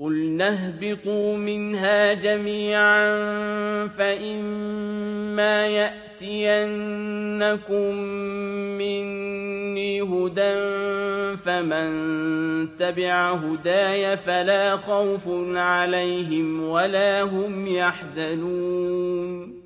قُلْنَا اهْبِطُوا مِنْهَا جَمِيعًا فَإِمَّا يَأْتِيَنَّكُم مِّنِّي هُدًى فَمَن تَبِعَ هُدَايَ فَلَا خَوْفٌ عَلَيْهِمْ وَلَا هُمْ يَحْزَنُونَ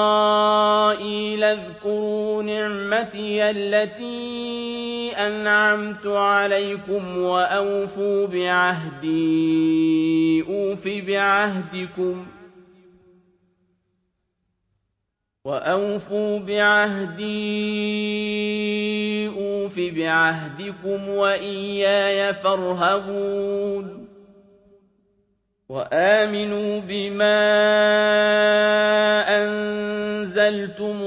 اذْكُرُوا نِعْمَتِيَ الَّتِي أَنْعَمْتُ عَلَيْكُمْ وَأَوْفُوا بِعَهْدِي أُوفِ بِعَهْدِكُمْ وَأَوْفُوا بِعَهْدِي أُوفِ بِعَهْدِكُمْ وَإِيَّايَ فَارْهَبُونِ وَآمِنُوا بِمَا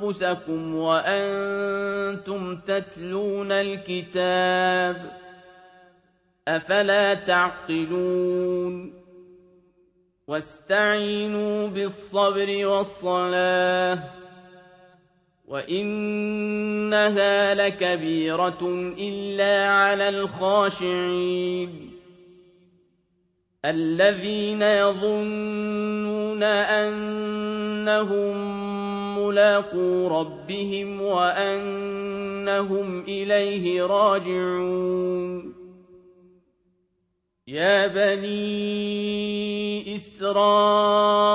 أنفسكم وأنتم تتلون الكتاب أفلا تعقلون واستعينوا بالصبر والصلاة وإنها لكبيرة إلا على الخاشعين الذين يظنون أنهم ملاقو ربهم وأنهم إليه راجعون يا بني إسرائيل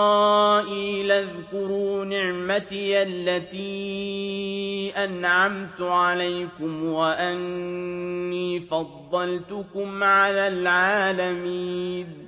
اذكروا نعمتي التي أنعمت عليكم وأني فضلتكم على العالمين